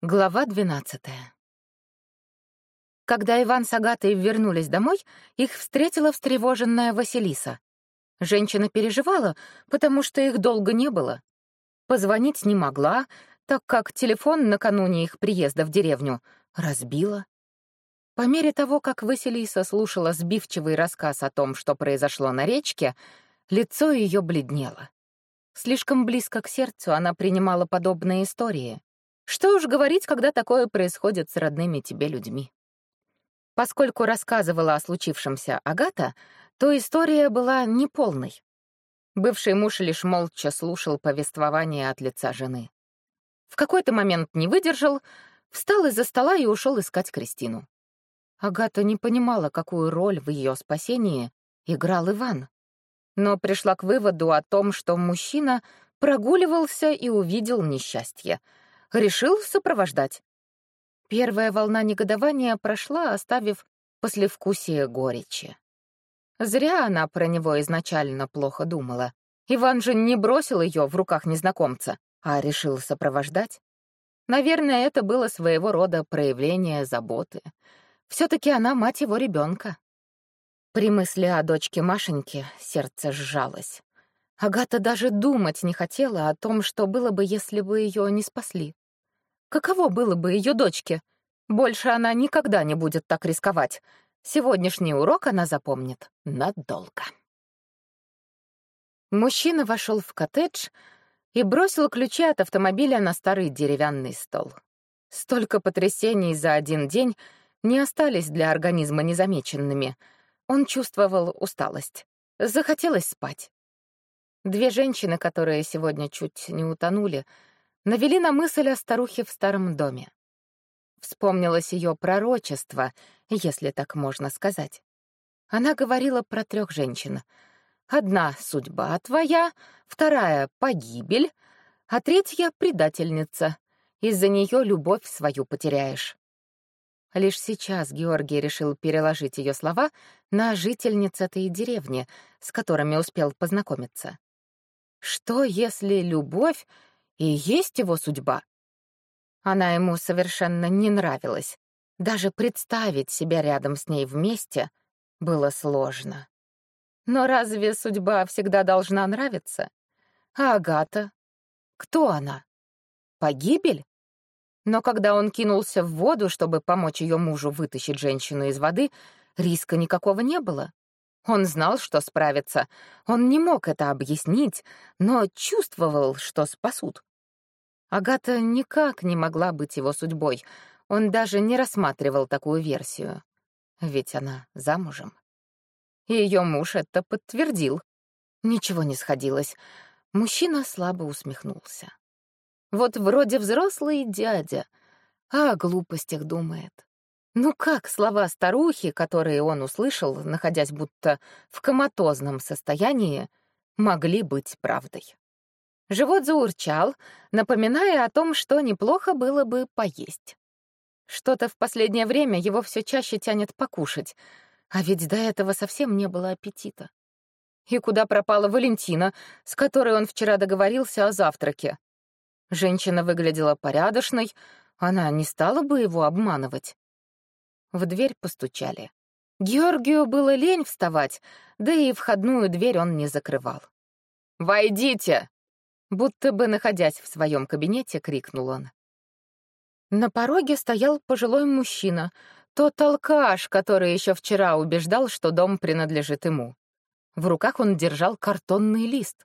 Глава двенадцатая. Когда Иван с Агатой вернулись домой, их встретила встревоженная Василиса. Женщина переживала, потому что их долго не было. Позвонить не могла, так как телефон накануне их приезда в деревню разбила. По мере того, как Василиса слушала сбивчивый рассказ о том, что произошло на речке, лицо ее бледнело. Слишком близко к сердцу она принимала подобные истории. Что уж говорить, когда такое происходит с родными тебе людьми. Поскольку рассказывала о случившемся Агата, то история была неполной. Бывший муж лишь молча слушал повествование от лица жены. В какой-то момент не выдержал, встал из-за стола и ушел искать Кристину. Агата не понимала, какую роль в ее спасении играл Иван, но пришла к выводу о том, что мужчина прогуливался и увидел несчастье — решил сопровождать. Первая волна негодования прошла, оставив послевкусие горечи. Зря она про него изначально плохо думала. Иван же не бросил ее в руках незнакомца, а решил сопровождать. Наверное, это было своего рода проявление заботы. Все-таки она мать его ребенка. При мысли о дочке Машеньки сердце сжалось. Агата даже думать не хотела о том, что было бы, если бы ее не спасли. Каково было бы ее дочке? Больше она никогда не будет так рисковать. Сегодняшний урок она запомнит надолго. Мужчина вошел в коттедж и бросил ключи от автомобиля на старый деревянный стол. Столько потрясений за один день не остались для организма незамеченными. Он чувствовал усталость. Захотелось спать. Две женщины, которые сегодня чуть не утонули, навели на мысль о старухе в старом доме. Вспомнилось ее пророчество, если так можно сказать. Она говорила про трех женщин. Одна — судьба твоя, вторая — погибель, а третья — предательница. Из-за нее любовь свою потеряешь. Лишь сейчас Георгий решил переложить ее слова на жительниц этой деревни, с которыми успел познакомиться. Что, если любовь и есть его судьба. Она ему совершенно не нравилась. Даже представить себя рядом с ней вместе было сложно. Но разве судьба всегда должна нравиться? А Агата? Кто она? Погибель? Но когда он кинулся в воду, чтобы помочь ее мужу вытащить женщину из воды, риска никакого не было. Он знал, что справится. Он не мог это объяснить, но чувствовал, что спасут. Агата никак не могла быть его судьбой. Он даже не рассматривал такую версию. Ведь она замужем. И ее муж это подтвердил. Ничего не сходилось. Мужчина слабо усмехнулся. Вот вроде взрослый дядя, а о глупостях думает. Ну как слова старухи, которые он услышал, находясь будто в коматозном состоянии, могли быть правдой? Живот заурчал, напоминая о том, что неплохо было бы поесть. Что-то в последнее время его все чаще тянет покушать, а ведь до этого совсем не было аппетита. И куда пропала Валентина, с которой он вчера договорился о завтраке? Женщина выглядела порядочной, она не стала бы его обманывать. В дверь постучали. Георгию было лень вставать, да и входную дверь он не закрывал. «Войдите!» Будто бы, находясь в своем кабинете, крикнул он. На пороге стоял пожилой мужчина, тот алкаш, который еще вчера убеждал, что дом принадлежит ему. В руках он держал картонный лист.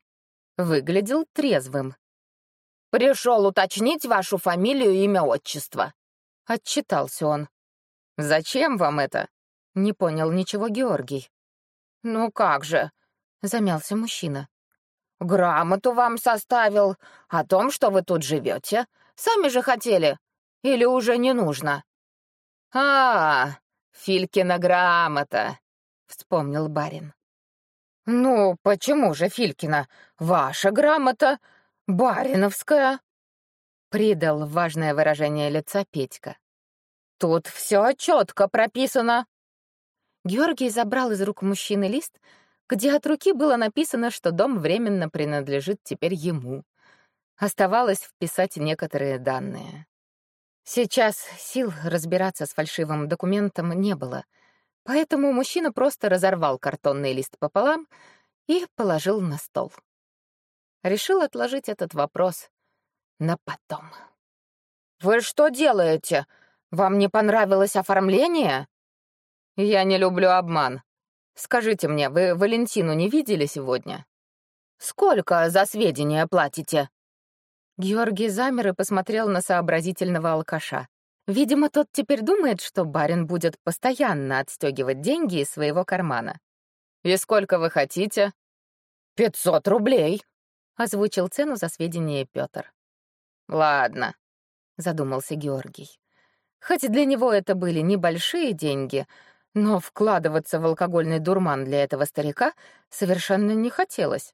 Выглядел трезвым. «Пришел уточнить вашу фамилию, имя, отчество», — отчитался он. «Зачем вам это?» — не понял ничего Георгий. «Ну как же», — замялся мужчина. Грамоту вам составил о том, что вы тут живете. Сами же хотели. Или уже не нужно? А, Филькина грамота, вспомнил барин. Ну, почему же Филькина? Ваша грамота, бариновская. Придал важное выражение лица Петька. Тут все четко прописано. Георгий забрал из рук мужчины лист, где от руки было написано, что дом временно принадлежит теперь ему. Оставалось вписать некоторые данные. Сейчас сил разбираться с фальшивым документом не было, поэтому мужчина просто разорвал картонный лист пополам и положил на стол. Решил отложить этот вопрос на потом. «Вы что делаете? Вам не понравилось оформление?» «Я не люблю обман. Скажите мне, вы Валентину не видели сегодня?» «Сколько за сведения платите?» Георгий замер и посмотрел на сообразительного алкаша. Видимо, тот теперь думает, что барин будет постоянно отстегивать деньги из своего кармана. «И сколько вы хотите?» «Пятьсот рублей», — озвучил цену за сведения Пётр. «Ладно», — задумался Георгий. Хоть для него это были небольшие деньги, но вкладываться в алкогольный дурман для этого старика совершенно не хотелось.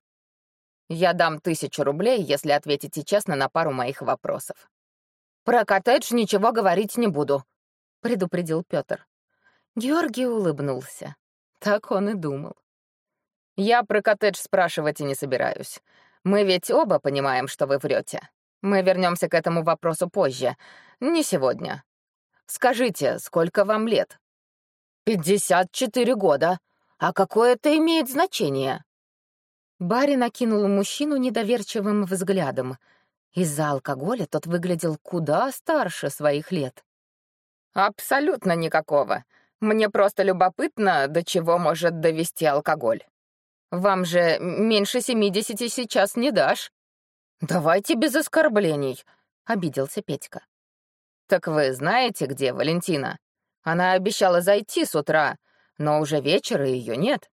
Я дам тысячу рублей, если ответите честно на пару моих вопросов. Про коттедж ничего говорить не буду, предупредил Пётр. Георгий улыбнулся. Так он и думал. Я про коттедж спрашивать и не собираюсь. Мы ведь оба понимаем, что вы врете. Мы вернемся к этому вопросу позже, не сегодня. Скажите, сколько вам лет? Пятьдесят четыре года. А какое это имеет значение? Барри накинул мужчину недоверчивым взглядом. Из-за алкоголя тот выглядел куда старше своих лет. «Абсолютно никакого. Мне просто любопытно, до чего может довести алкоголь. Вам же меньше семидесяти сейчас не дашь». «Давайте без оскорблений», — обиделся Петька. «Так вы знаете, где Валентина? Она обещала зайти с утра, но уже вечера ее нет».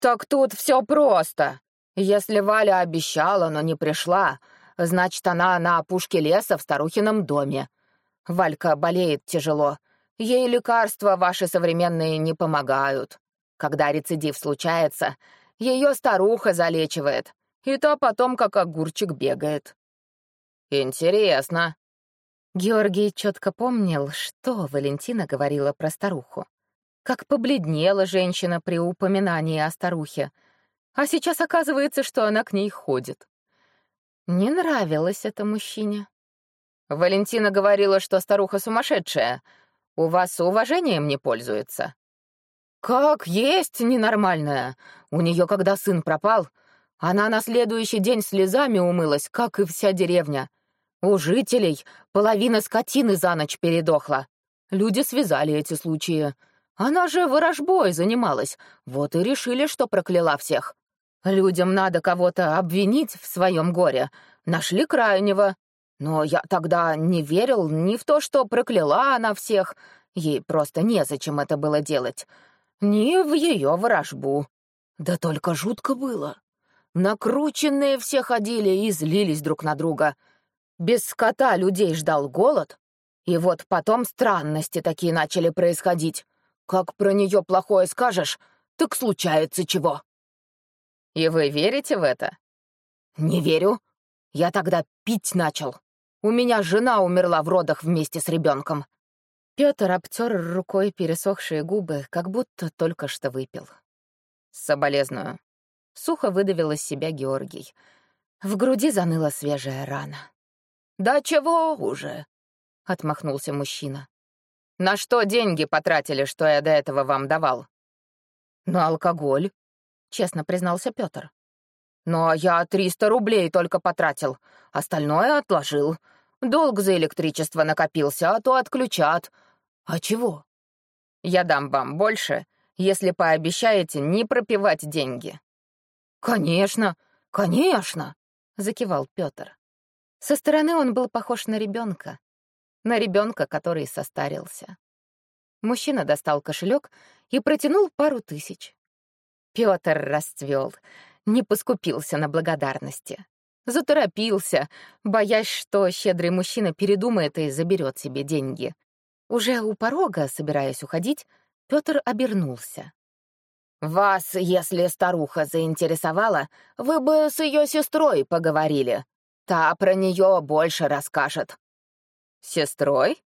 «Так тут все просто. Если Валя обещала, но не пришла, значит, она на опушке леса в старухином доме. Валька болеет тяжело. Ей лекарства ваши современные не помогают. Когда рецидив случается, ее старуха залечивает, и то потом как огурчик бегает». «Интересно». Георгий четко помнил, что Валентина говорила про старуху как побледнела женщина при упоминании о старухе, а сейчас оказывается, что она к ней ходит. Не нравилось это мужчине. Валентина говорила, что старуха сумасшедшая. У вас уважением не пользуется. Как есть ненормальная. У нее, когда сын пропал, она на следующий день слезами умылась, как и вся деревня. У жителей половина скотины за ночь передохла. Люди связали эти случаи. Она же ворожбой занималась, вот и решили, что прокляла всех. Людям надо кого-то обвинить в своем горе. Нашли крайнего. Но я тогда не верил ни в то, что прокляла она всех. Ей просто незачем это было делать. Ни в ее ворожбу. Да только жутко было. Накрученные все ходили и злились друг на друга. Без скота людей ждал голод. И вот потом странности такие начали происходить. Как про нее плохое скажешь, так случается чего. И вы верите в это? Не верю. Я тогда пить начал. У меня жена умерла в родах вместе с ребенком. Петр обтер рукой пересохшие губы, как будто только что выпил. Соболезную. Сухо выдавил из себя Георгий. В груди заныла свежая рана. «Да чего уже?» — отмахнулся мужчина. На что деньги потратили, что я до этого вам давал? На алкоголь, честно признался Петр. Но я 300 рублей только потратил, остальное отложил. Долг за электричество накопился, а то отключат. А чего? Я дам вам больше, если пообещаете не пропивать деньги. Конечно, конечно, закивал Петр. Со стороны он был похож на ребенка, на ребенка, который состарился. Мужчина достал кошелек и протянул пару тысяч. Петр расцвел, не поскупился на благодарности. Заторопился, боясь, что щедрый мужчина передумает и заберет себе деньги. Уже у порога, собираясь уходить, Петр обернулся. «Вас, если старуха заинтересовала, вы бы с ее сестрой поговорили. Та про нее больше расскажет. «Сестрой?»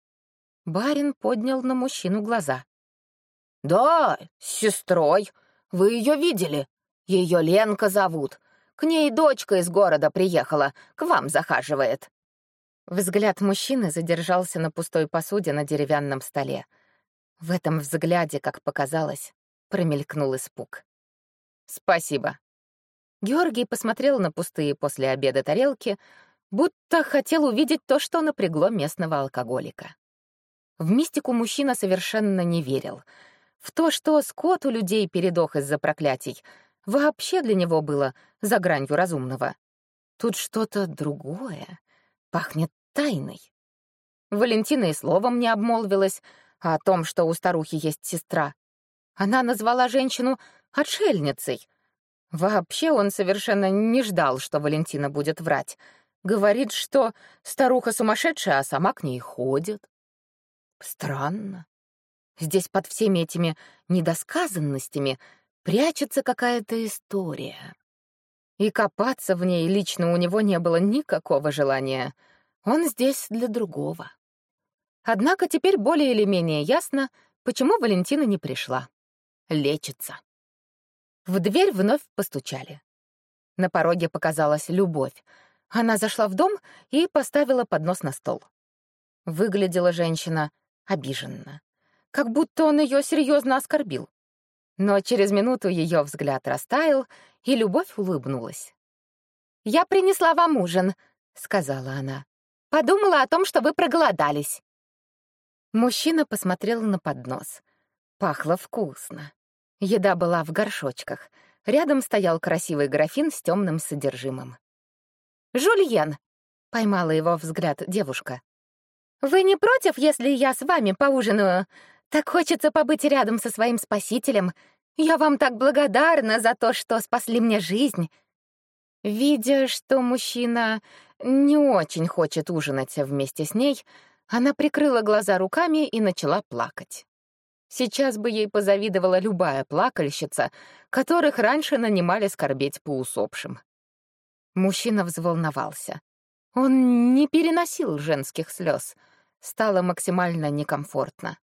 Барин поднял на мужчину глаза. «Да, сестрой. Вы ее видели? Ее Ленка зовут. К ней дочка из города приехала, к вам захаживает». Взгляд мужчины задержался на пустой посуде на деревянном столе. В этом взгляде, как показалось, промелькнул испуг. «Спасибо». Георгий посмотрел на пустые после обеда тарелки, будто хотел увидеть то, что напрягло местного алкоголика. В мистику мужчина совершенно не верил. В то, что скот у людей передох из-за проклятий, вообще для него было за гранью разумного. Тут что-то другое, пахнет тайной. Валентина и словом не обмолвилась о том, что у старухи есть сестра. Она назвала женщину отшельницей. Вообще он совершенно не ждал, что Валентина будет врать. Говорит, что старуха сумасшедшая, а сама к ней ходит. Странно. Здесь под всеми этими недосказанностями прячется какая-то история. И копаться в ней лично у него не было никакого желания. Он здесь для другого. Однако теперь более или менее ясно, почему Валентина не пришла. Лечится. В дверь вновь постучали. На пороге показалась любовь. Она зашла в дом и поставила поднос на стол. Выглядела женщина обиженно, как будто он ее серьезно оскорбил. Но через минуту ее взгляд растаял, и Любовь улыбнулась. «Я принесла вам ужин», — сказала она. «Подумала о том, что вы проголодались». Мужчина посмотрел на поднос. Пахло вкусно. Еда была в горшочках. Рядом стоял красивый графин с темным содержимым. «Жульен!» — поймала его взгляд девушка. «Вы не против, если я с вами поужинаю? Так хочется побыть рядом со своим спасителем. Я вам так благодарна за то, что спасли мне жизнь». Видя, что мужчина не очень хочет ужинать вместе с ней, она прикрыла глаза руками и начала плакать. Сейчас бы ей позавидовала любая плакальщица, которых раньше нанимали скорбеть по усопшим. Мужчина взволновался. Он не переносил женских слез. Стало максимально некомфортно.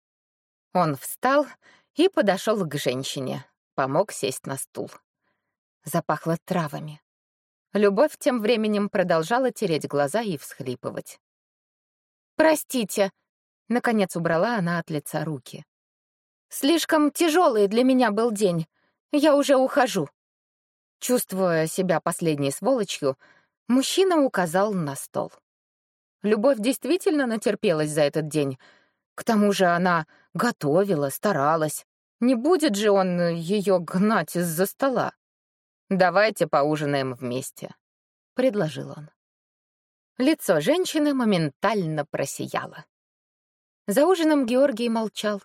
Он встал и подошел к женщине, помог сесть на стул. Запахло травами. Любовь тем временем продолжала тереть глаза и всхлипывать. «Простите», — наконец убрала она от лица руки. «Слишком тяжелый для меня был день. Я уже ухожу». Чувствуя себя последней сволочью, мужчина указал на стол. Любовь действительно натерпелась за этот день. К тому же она готовила, старалась. Не будет же он ее гнать из-за стола. «Давайте поужинаем вместе», — предложил он. Лицо женщины моментально просияло. За ужином Георгий молчал.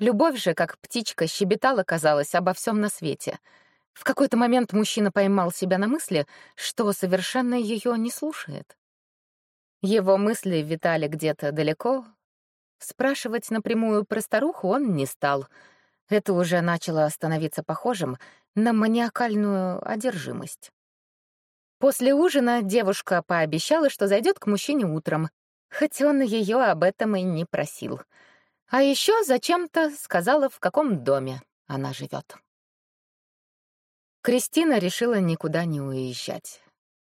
Любовь же, как птичка, щебетала, казалось, обо всем на свете — в какой-то момент мужчина поймал себя на мысли, что совершенно ее не слушает. Его мысли витали где-то далеко. Спрашивать напрямую про старуху он не стал. Это уже начало становиться похожим на маниакальную одержимость. После ужина девушка пообещала, что зайдет к мужчине утром, хоть он ее об этом и не просил. А еще зачем-то сказала, в каком доме она живет. Кристина решила никуда не уезжать.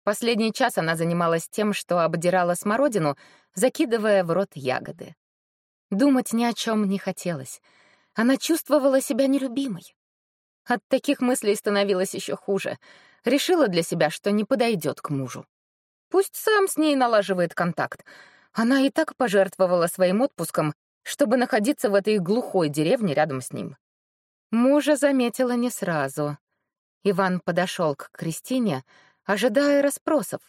Последний час она занималась тем, что обдирала смородину, закидывая в рот ягоды. Думать ни о чем не хотелось. Она чувствовала себя нелюбимой. От таких мыслей становилось еще хуже. Решила для себя, что не подойдет к мужу. Пусть сам с ней налаживает контакт. Она и так пожертвовала своим отпуском, чтобы находиться в этой глухой деревне рядом с ним. Мужа заметила не сразу. Иван подошел к Кристине, ожидая расспросов.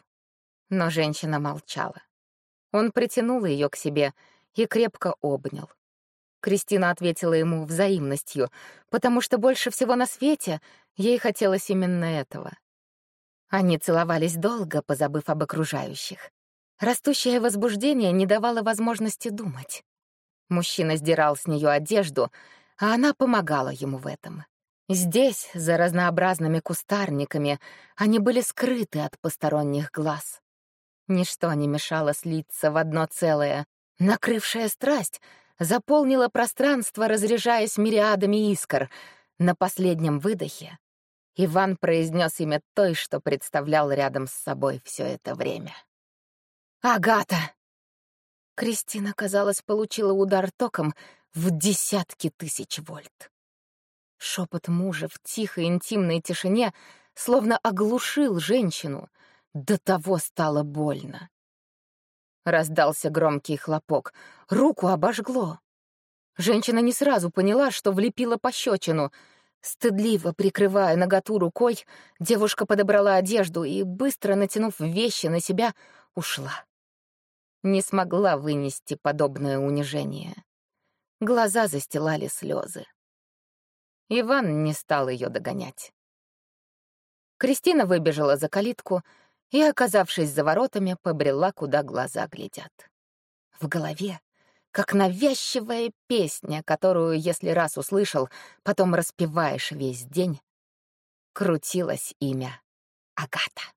Но женщина молчала. Он притянул ее к себе и крепко обнял. Кристина ответила ему взаимностью, потому что больше всего на свете ей хотелось именно этого. Они целовались долго, позабыв об окружающих. Растущее возбуждение не давало возможности думать. Мужчина сдирал с нее одежду, а она помогала ему в этом. Здесь, за разнообразными кустарниками, они были скрыты от посторонних глаз. Ничто не мешало слиться в одно целое. Накрывшая страсть заполнила пространство, разряжаясь мириадами искр. На последнем выдохе Иван произнес имя той, что представлял рядом с собой все это время. «Агата!» Кристина, казалось, получила удар током в десятки тысяч вольт. Шепот мужа в тихой интимной тишине словно оглушил женщину. До того стало больно. Раздался громкий хлопок. Руку обожгло. Женщина не сразу поняла, что влепила пощечину. Стыдливо прикрывая наготу рукой, девушка подобрала одежду и, быстро натянув вещи на себя, ушла. Не смогла вынести подобное унижение. Глаза застилали слезы. Иван не стал ее догонять. Кристина выбежала за калитку и, оказавшись за воротами, побрела, куда глаза глядят. В голове, как навязчивая песня, которую, если раз услышал, потом распеваешь весь день, крутилось имя Агата.